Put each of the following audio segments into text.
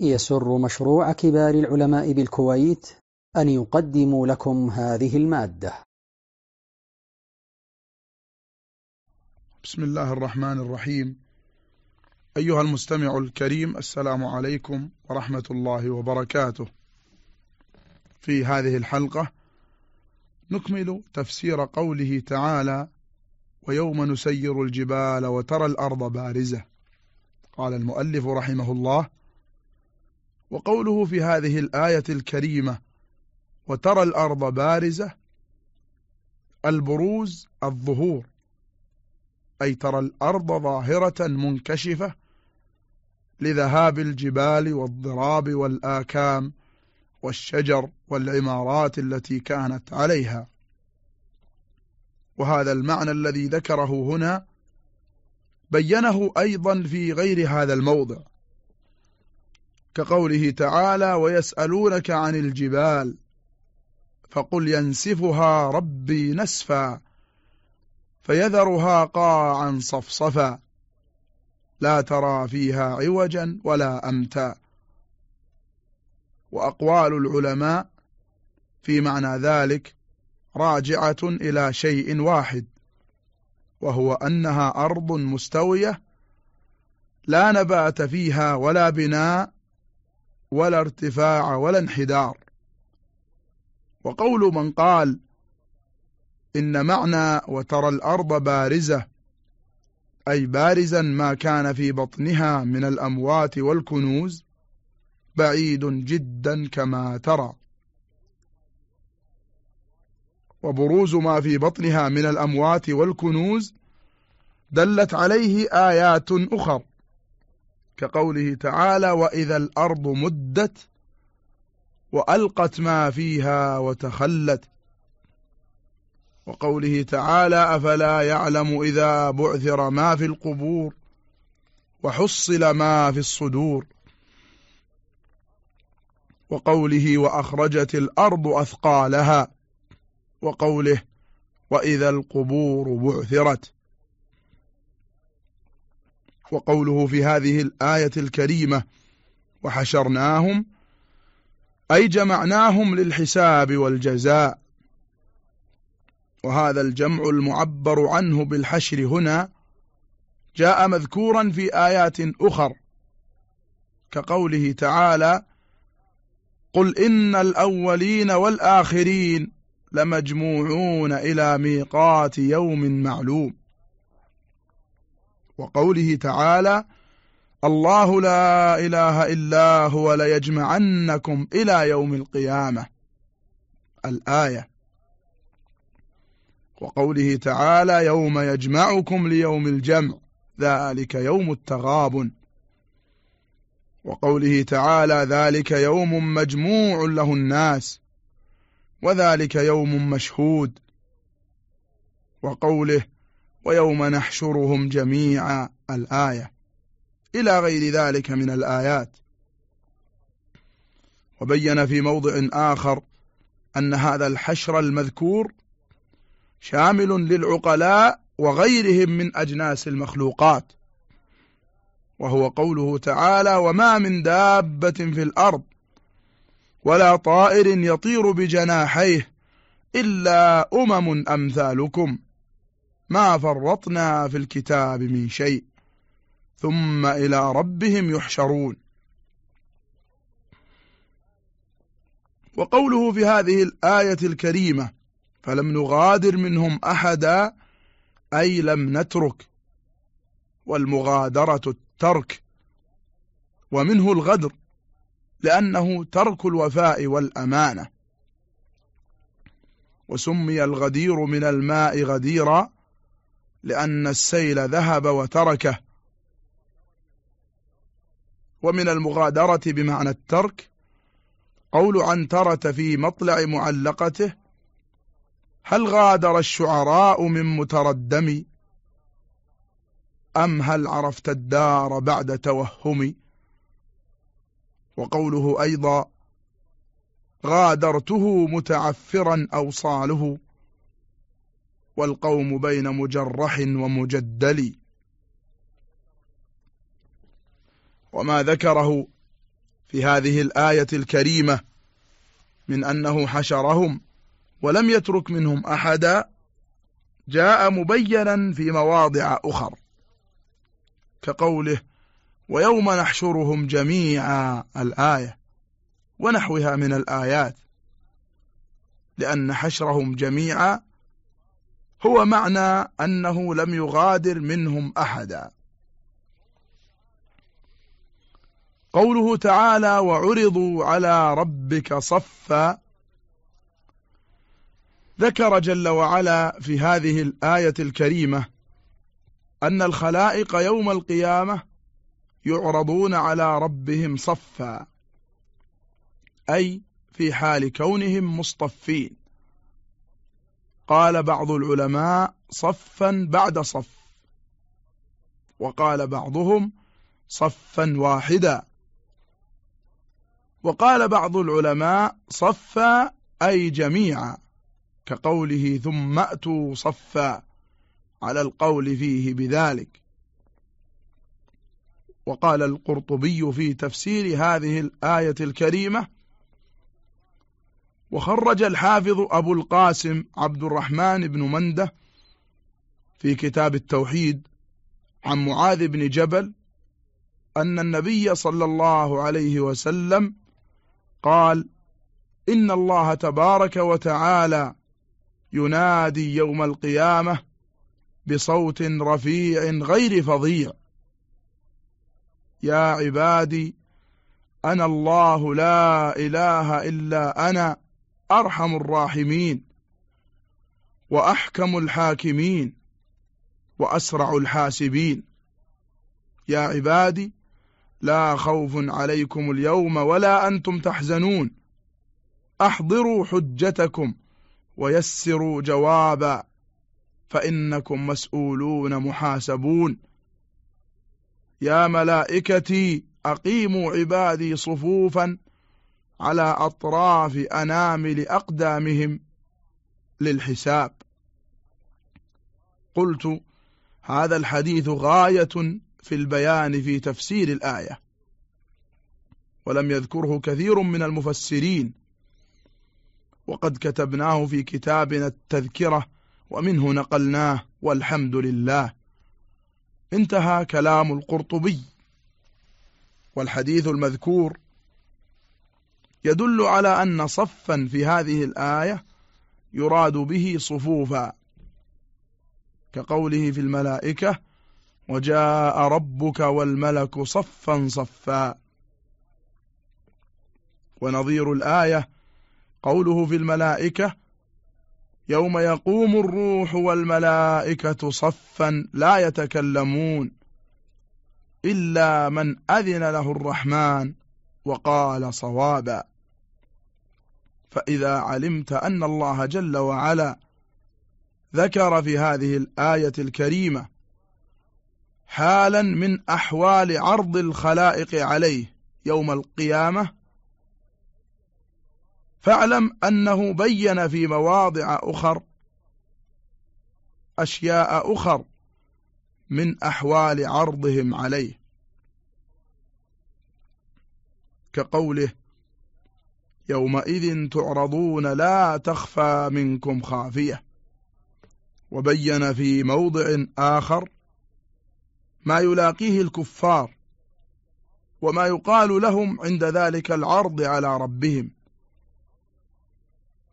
يسر مشروع كبار العلماء بالكويت أن يقدم لكم هذه المادة. بسم الله الرحمن الرحيم. أيها المستمع الكريم السلام عليكم ورحمة الله وبركاته. في هذه الحلقة نكمل تفسير قوله تعالى ويوم نسير الجبال وترى الأرض بارزة قال المؤلف رحمه الله وقوله في هذه الآية الكريمة وترى الأرض بارزة البروز الظهور. أي ترى الأرض ظاهرة منكشفة لذهاب الجبال والضراب والآكام والشجر والعمارات التي كانت عليها. وهذا المعنى الذي ذكره هنا بينه أيضا في غير هذا الموضع. كقوله تعالى ويسألونك عن الجبال فقل ينسفها ربي نسفا فيذرها قاعا صفصفا لا ترى فيها عوجا ولا أمتا وأقوال العلماء في معنى ذلك راجعة إلى شيء واحد وهو أنها أرض مستوية لا نبات فيها ولا بناء ولا ارتفاع ولا انحدار. وقول من قال إن معنى وترى الأرض بارزة أي بارزا ما كان في بطنها من الأموات والكنوز بعيد جدا كما ترى. وبروز ما في بطنها من الأموات والكنوز دلت عليه آيات أخر. كقوله تعالى وإذا الأرض مدت وألقت ما فيها وتخلت وقوله تعالى أفلا يعلم إذا بعثر ما في القبور وحصل ما في الصدور وقوله وأخرجت الأرض أثقالها وقوله وإذا القبور بعثرت وقوله في هذه الآية الكريمة وحشرناهم أي جمعناهم للحساب والجزاء. وهذا الجمع المعبر عنه بالحشر هنا جاء مذكورا في آيات أخر كقوله تعالى قل إن الأولين والآخرين لمجموعون إلى ميقات يوم معلوم. وقوله تعالى الله لا إله إلا هو ليجمعنكم إلى يوم القيامة. الآية. وقوله تعالى يوم يجمعكم ليوم الجمع ذلك يوم التغابن. وقوله تعالى ذلك يوم مجموع له الناس وذلك يوم مشهود. وقوله ويوم نحشرهم جميعا الآية. إلى غير ذلك من الآيات. وبين في موضع آخر أن هذا الحشر المذكور شامل للعقلاء وغيرهم من أجناس المخلوقات. وهو قوله تعالى وما من دابة في الأرض ولا طائر يطير بجناحيه إلا أمم أمثالكم. ما فرطنا في الكتاب من شيء ثم إلى ربهم يحشرون. وقوله في هذه الآية الكريمة فلم نغادر منهم أحدا أي لم نترك. والمغادرة الترك ومنه الغدر لأنه ترك الوفاء والأمانة. وسمي الغدير من الماء غديرا لأن السيل ذهب وتركه. ومن المغادرة بمعنى الترك قول عنترة في مطلع معلقته هل غادر الشعراء من متردم؟ أم هل عرفت الدار بعد توهم؟ وقوله أيضا غادرته متعفرا أوصاله. والقوم بين مجرح ومجدل. وما ذكره في هذه الآية الكريمة من أنه حشرهم ولم يترك منهم أحدا جاء مبينا في مواضع أخر كقوله ويوم نحشرهم جميعا الآية ونحوها من الآيات لأن حشرهم جميعا هو معنى أنه لم يغادر منهم أحدا. قوله تعالى وعرضوا على ربك صفا ذكر جل وعلا في هذه الآية الكريمة أن الخلائق يوم القيامة يعرضون على ربهم صفا أي في حال كونهم مصطفين. قال بعض العلماء صفا بعد صف وقال بعضهم صفا واحدا. وقال بعض العلماء صفا أي جميعا كقوله ثم أتوا صفا على القول فيه بذلك. وقال القرطبي في تفسير هذه الآية الكريمة وخرج الحافظ أبو القاسم عبد الرحمن بن منده في كتاب التوحيد عن معاذ بن جبل أن النبي صلى الله عليه وسلم قال إن الله تبارك وتعالى ينادي يوم القيامة بصوت رفيع غير فظيع. يا عبادي أنا الله لا إله إلا أنا أرحم الراحمين وأحكم الحاكمين وأسرع الحاسبين. يا عبادي لا خوف عليكم اليوم ولا أنتم تحزنون. أحضروا حجتكم ويسروا جوابا فإنكم مسؤولون محاسبون. يا ملائكتي أقيموا عبادي صفوفا على أطراف أنامل أقدامهم للحساب. قلت هذا الحديث غاية في البيان في تفسير الآية ولم يذكره كثير من المفسرين وقد كتبناه في كتابنا التذكرة ومنه نقلناه والحمد لله. انتهى كلام القرطبي والحديث المذكور يدل على أن صفا في هذه الآية يراد به صفوفا كقوله في الملائكة وجاء ربك والملك صفا صفا ونظير الآية قوله في الملائكة يوم يقوم الروح والملائكة صفا لا يتكلمون إلا من أذن له الرحمن وقال صوابا. فإذا علمت أن الله جل وعلا ذكر في هذه الآية الكريمة حالا من أحوال عرض الخلائق عليه يوم القيامة فاعلم أنه بين في مواضع أخر أشياء أخر من أحوال عرضهم عليه. كقوله يومئذ تعرضون لا تخفى منكم خافية. وبين في موضع آخر ما يلاقيه الكفار وما يقال لهم عند ذلك العرض على ربهم.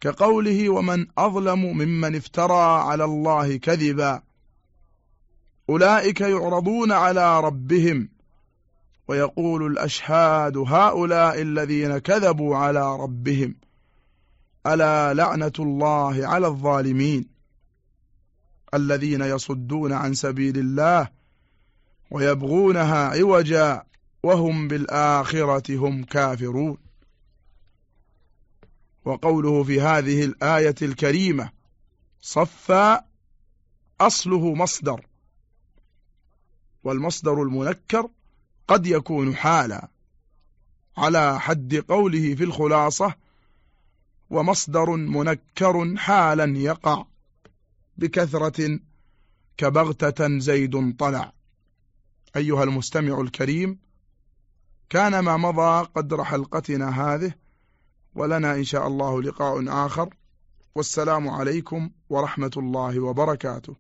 كقوله ومن أظلم ممن افترى على الله كذبا أولئك يعرضون على ربهم ويقول الأشهاد هؤلاء الذين كذبوا على ربهم ألا لعنة الله على الظالمين؟ الذين يصدون عن سبيل الله ويبغونها عوجا وهم بالآخرة هم كافرون. وقوله في هذه الآية الكريمة صفا أصله مصدر والمصدر المنكر قد يكون حالا على حد قوله في الخلاصة ومصدر منكر حالا يقع بكثرة كبغتة زيد طلع. أيها المستمع الكريم كان ما مضى قدر حلقتنا هذه ولنا إن شاء الله لقاء آخر. والسلام عليكم ورحمة الله وبركاته.